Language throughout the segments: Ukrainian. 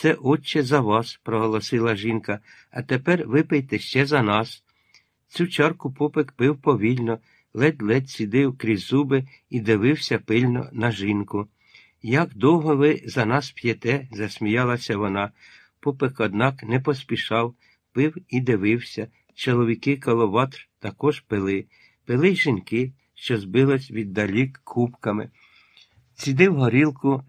Це, отче, за вас, проголосила жінка, а тепер випийте ще за нас. Цю чарку попик пив повільно, ледь-ледь сідив крізь зуби і дивився пильно на жінку. Як довго ви за нас п'єте, засміялася вона. Попик, однак, не поспішав, пив і дивився. Чоловіки коло ватр також пили, пили й жінки, що збились віддалік кубками. Цідив горілку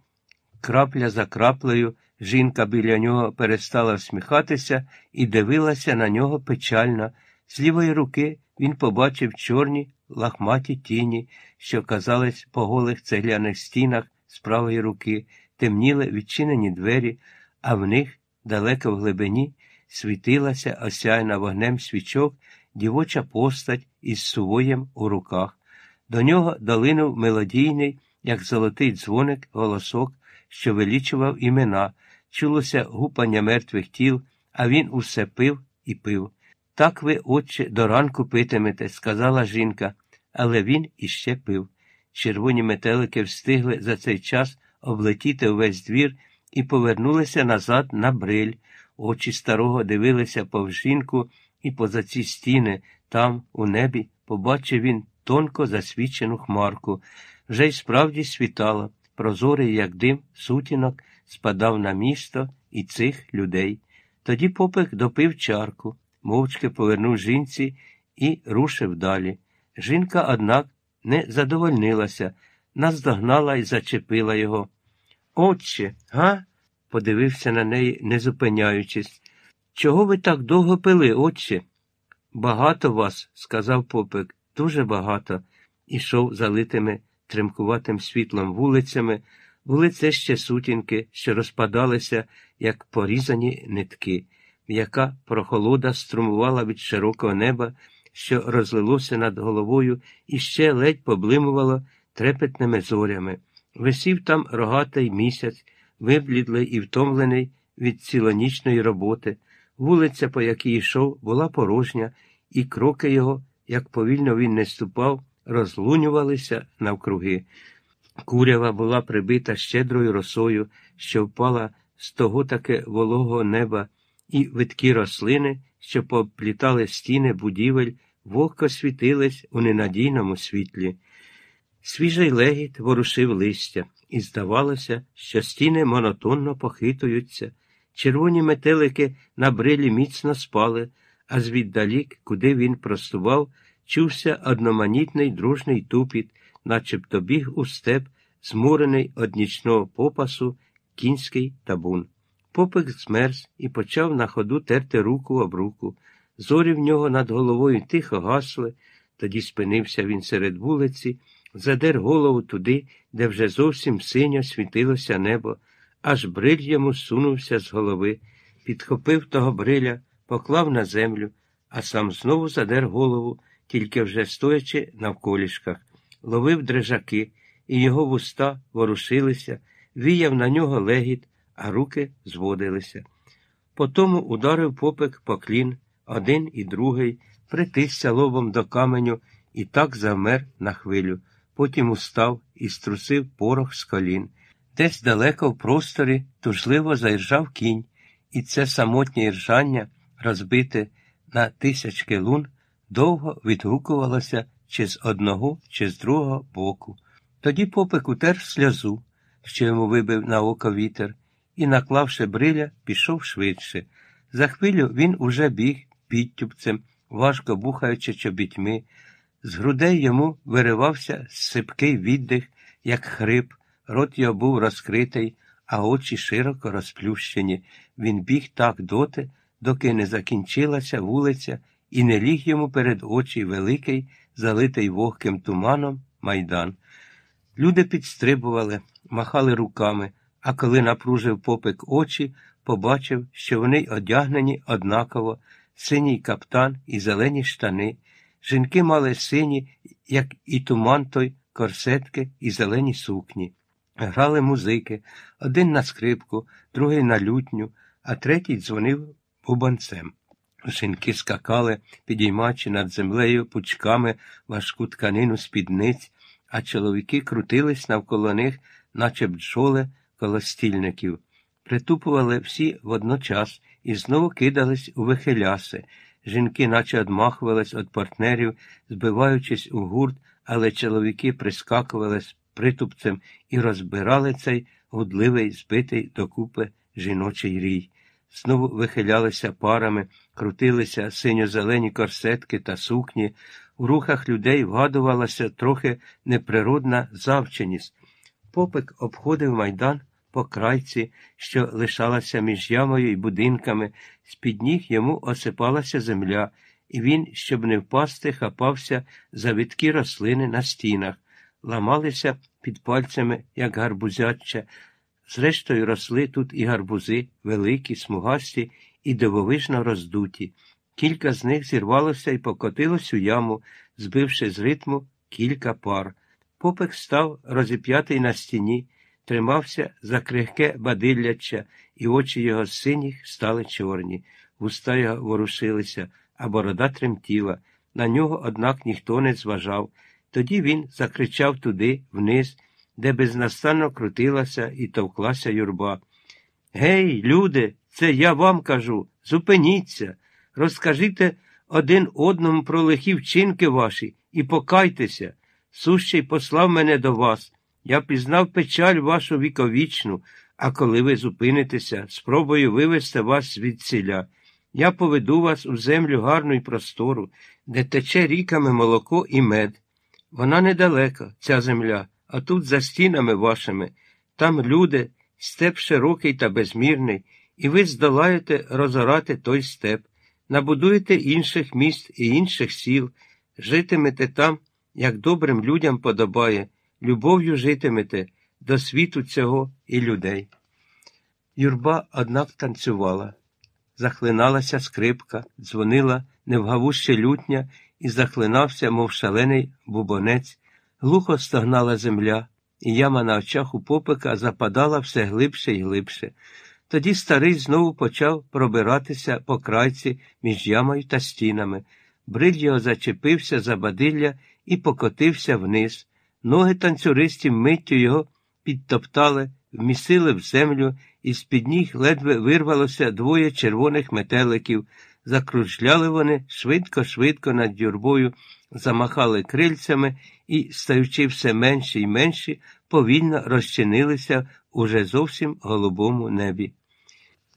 крапля за краплею, жінка біля нього перестала всміхатися і дивилася на нього печально. З лівої руки він побачив чорні лахматі тіні, що казались по голих цегляних стінах з правої руки, темніли відчинені двері, а в них, далеко в глибині, світилася осяяна вогнем свічок дівоча постать із сувоєм у руках. До нього долинув мелодійний, як золотий дзвоник, голосок, що велічував імена, чулося гупання мертвих тіл, а він усе пив і пив. Так ви, отче, до ранку питимете, сказала жінка, але він іще пив. Червоні метелики встигли за цей час облетіти увесь двір і повернулися назад на бриль. Очі старого дивилися повз жінку і поза ці стіни, там, у небі, побачив він тонко засвічену хмарку. Вже й справді світало, прозорий, як дим, сутінок, спадав на місто і цих людей. Тоді попик допив чарку, мовчки повернув жінці і рушив далі. Жінка, однак, не задовольнилася, наздогнала і зачепила його. Отче, га? подивився на неї, не зупиняючись. Чого ви так довго пили, отче? Багато вас, сказав попик, дуже багато, ішов залитими тремкуватим світлом вулицями, були це ще сутінки, що розпадалися, як порізані нитки, м'яка прохолода струмувала від широкого неба, що розлилося над головою і ще ледь поблимувало трепетними зорями. Висів там рогатий місяць, виблідлий і втомлений від цілонічної роботи. Вулиця, по якій йшов, була порожня, і кроки його, як повільно він не ступав, розлунювалися навкруги. Курява була прибита щедрою росою, що впала з того таки вологого неба, і видкі рослини, що поплітали стіни будівель, вогко світились у ненадійному світлі. Свіжий легіт ворушив листя, і здавалося, що стіни монотонно похитуються, червоні метелики на брилі міцно спали, а звіддалік, куди він простував, чувся одноманітний дружний тупіт, начебто біг у степ, змурений од нічного попасу кінський табун. Попик змерз і почав на ходу терти руку об руку. Зорі в нього над головою тихо гасли, тоді спинився він серед вулиці, задер голову туди, де вже зовсім синьо світилося небо, аж бриль йому сунувся з голови, підхопив того бриля, поклав на землю, а сам знову задер голову, тільки вже стоячи навколішках, ловив дрижаки, і його вуста ворушилися, віяв на нього легіт, а руки зводилися. Потому ударив попик поклін, один і другий, притисся лобом до каменю і так завмер на хвилю. Потім устав і струсив порох з колін. Десь далеко в просторі тужливо заіржав кінь, і це самотнє іржання, розбите на тисячки лун, довго відгукувалося чи з одного, чи з другого боку. Тоді попик утер сльозу, що йому вибив на око вітер, і, наклавши бриля, пішов швидше. За хвилю він уже біг підтюпцем, важко бухаючи чобітьми. З грудей йому виривався сипкий віддих, як хрип, рот його був розкритий, а очі широко розплющені. Він біг так доти, доки не закінчилася вулиця, і не ліг йому перед очі великий, залитий вогким туманом, майдан. Люди підстрибували, махали руками, а коли напружив попик очі, побачив, що вони одягнені однаково, синій каптан і зелені штани. Жінки мали сині, як і туман той, корсетки і зелені сукні. Грали музики, один на скрипку, другий на лютню, а третій дзвонив бубанцем. Жінки скакали, підіймаючи над землею пучками важку тканину спідниць, а чоловіки крутились навколо них, наче бджоли коло стільників. Притупували всі водночас і знову кидались у вихиляси. Жінки наче одмахувались від партнерів, збиваючись у гурт, але чоловіки прискакували з притупцем і розбирали цей гудливий, збитий докупи жіночий рій. Знову вихилялися парами, крутилися синьо-зелені корсетки та сукні. У рухах людей вгадувалася трохи неприродна завченість. Попик обходив майдан по крайці, що лишалася між ямою і будинками, з-під ніг йому осипалася земля, і він, щоб не впасти, хапався за відкі рослини на стінах, ламалися під пальцями, як гарбузяча. Зрештою, росли тут і гарбузи, великі, смугасті і дивовижно роздуті. Кілька з них зірвалося і покотилось у яму, збивши з ритму кілька пар. Попик став розіп'ятий на стіні, тримався за крихке бадилляча, і очі його синіх стали чорні, вуста його ворушилися, а борода тремтіла. На нього, однак, ніхто не зважав. Тоді він закричав туди, вниз, де безнастанно крутилася і товклася юрба. Гей, люди, це я вам кажу, зупиніться, розкажіть один одному про лихі вчинки ваші і покайтеся. Сущий послав мене до вас. Я пізнав печаль вашу віковічну, а коли ви зупинитеся, спробую вивести вас звідсіля. Я поведу вас у землю гарну й простору, де тече ріками молоко і мед. Вона недалека, ця земля, а тут за стінами вашими. Там люди, степ широкий та безмірний, і ви здолаєте розорати той степ, набудуєте інших міст і інших сіл, житимете там, як добрим людям подобає, любов'ю житимете до світу цього і людей. Юрба, однак, танцювала, захлиналася скрипка, дзвонила невгавуще лютня і захлинався, мов шалений бубонець, глухо стогнала земля, і яма на очах у попика западала все глибше і глибше. Тоді старий знову почав пробиратися по крайці між ямою та стінами. Бриль його зачепився за бадилля і покотився вниз. Ноги танцюристів миттю його підтоптали, вмісили в землю, і з під ніг ледве вирвалося двоє червоних метеликів. Закружляли вони швидко-швидко над юрбою, замахали крильцями і, стаючи все менші й менші, повільно розчинилися уже зовсім голубому небі.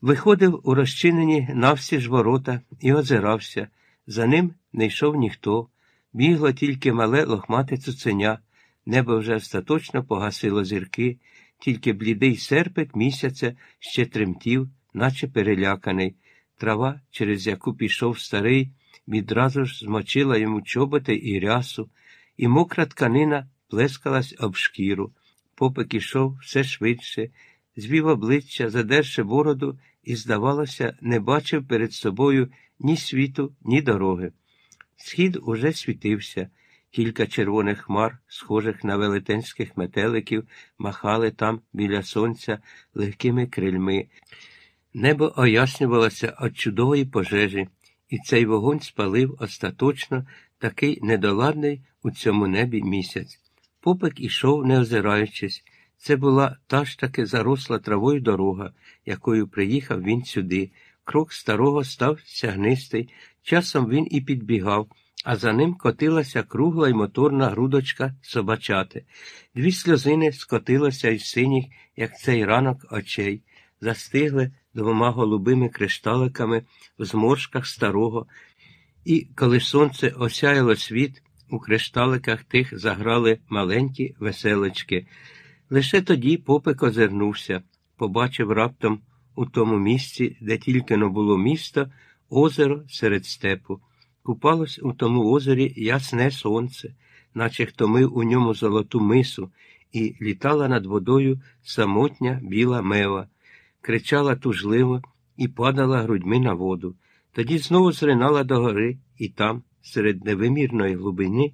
Виходив у розчинені навсі ж ворота і озирався. За ним не йшов ніхто. Бігло тільки мале лохмате цуценя. Небо вже остаточно погасило зірки, тільки блідий серпик місяця ще тремтів, наче переляканий. Трава, через яку пішов старий, відразу ж змочила йому чоботи і рясу, і мокра тканина плескалась об шкіру. Попик ішов все швидше, звів обличчя, задерши бороду, і, здавалося, не бачив перед собою ні світу, ні дороги. Схід уже світився. Кілька червоних хмар, схожих на велетенських метеликів, махали там біля сонця легкими крильми. Небо ояснювалося від чудової пожежі, і цей вогонь спалив остаточно такий недоладний у цьому небі місяць. Попик ішов, не озираючись. Це була та ж таки заросла травою дорога, якою приїхав він сюди. Крок старого став сягнистий, часом він і підбігав а за ним котилася кругла й моторна грудочка собачати. Дві сльозини скотилися із синіх, як цей ранок очей, застигли двома голубими кришталиками в зморшках старого, і, коли сонце осяяло світ, у кришталиках тих заграли маленькі веселочки. Лише тоді попик озирнувся, побачив раптом у тому місці, де тільки но було місто, озеро серед степу. Купалось у тому озері ясне сонце, наче хто мив у ньому золоту мису, і літала над водою самотня біла мева, кричала тужливо і падала грудьми на воду. Тоді знову зринала до гори, і там, серед невимірної глибини,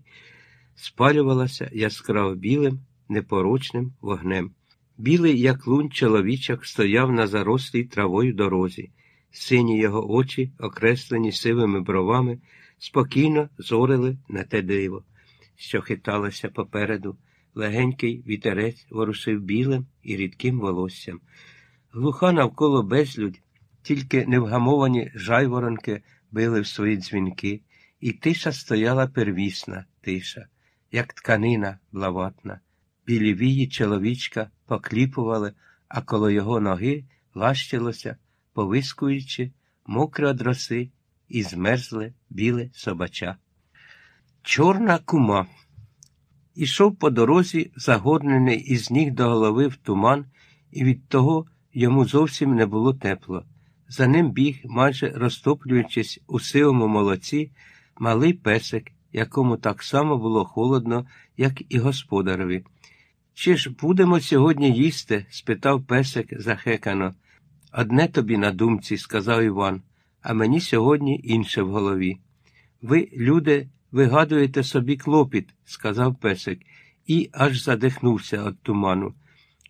спалювалася яскраво білим, непорочним вогнем. Білий, як лунь, чоловічок, стояв на зарослій травою дорозі. Сині його очі, окреслені сивими бровами, спокійно зорили на те диво, що хиталося попереду. Легенький вітерець ворушив білим і рідким волоссям. Глуха навколо безлюдь, тільки невгамовані жайворонки били в свої дзвінки, і тиша стояла первісна тиша, як тканина блаватна. Білі вії чоловічка покліпували, а коло його ноги лащилося, повискуючи, мокре од і змерзле біле собача. Чорна кума. Ішов по дорозі, загорнений із ніг до голови в туман, і від того йому зовсім не було тепло. За ним біг, майже розтоплюючись у сивому молоці, малий песик, якому так само було холодно, як і господареві. Чи ж будемо сьогодні їсти? спитав песик захекано. Одне тобі на думці, сказав Іван, а мені сьогодні інше в голові. Ви, люди, вигадуєте собі клопіт, сказав песик, і аж задихнувся від туману.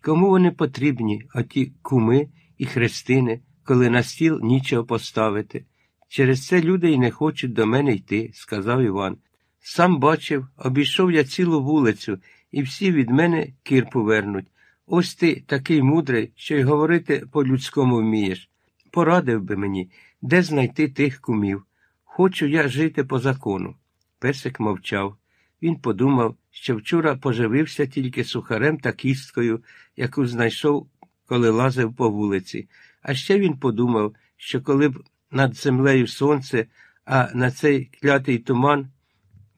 Кому вони потрібні, оті куми і хрестини, коли на стіл нічого поставити? Через це люди й не хочуть до мене йти, сказав Іван. Сам бачив, обійшов я цілу вулицю, і всі від мене кірпу вернуть. Ось ти такий мудрий, що й говорити по-людському вмієш. Порадив би мені, де знайти тих кумів. Хочу я жити по закону. Песик мовчав. Він подумав, що вчора поживився тільки сухарем та кісткою, яку знайшов, коли лазив по вулиці. А ще він подумав, що коли б над землею сонце, а на цей клятий туман,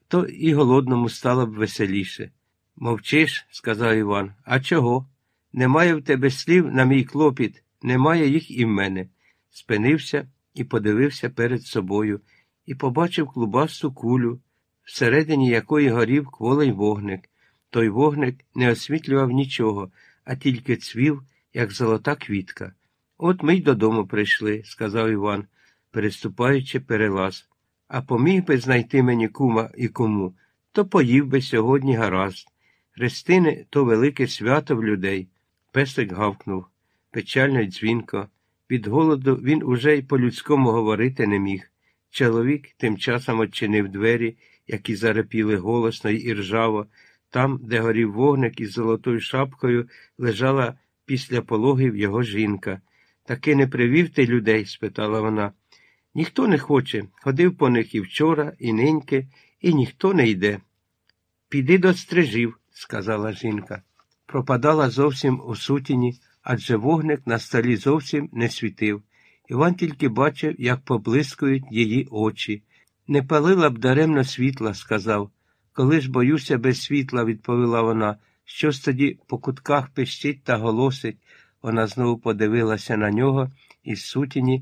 то і голодному стало б веселіше. Мовчиш, сказав Іван. А чого? Немає в тебе слів на мій клопіт, немає їх і в мене. Спинився і подивився перед собою, і побачив клубасту кулю, всередині якої горів кволий вогник. Той вогник не освітлював нічого, а тільки цвів, як золота квітка. От ми й додому прийшли, сказав Іван, переступаючи перелаз. А поміг би знайти мені кума і кому, то поїв би сьогодні гаразд. Хрестини то велике свято в людей. Песик гавкнув, печально й дзвінко. Від голоду він уже й по-людському говорити не міг. Чоловік тим часом очинив двері, які зарепіли голосно й ржаво. Там, де горів вогник із золотою шапкою, лежала після пологів його жінка. Таки не привів ти людей? спитала вона. Ніхто не хоче. Ходив по них і вчора, і ниньки, і ніхто не йде. Піди до стрижів, сказала жінка. Пропадала зовсім у сутіні, адже вогник на столі зовсім не світив. Іван тільки бачив, як поблискують її очі. Не палила б даремно світла, сказав. Коли ж боюся без світла, відповіла вона. Щось тоді по кутках пищить та голосить. Вона знову подивилася на нього із сутіні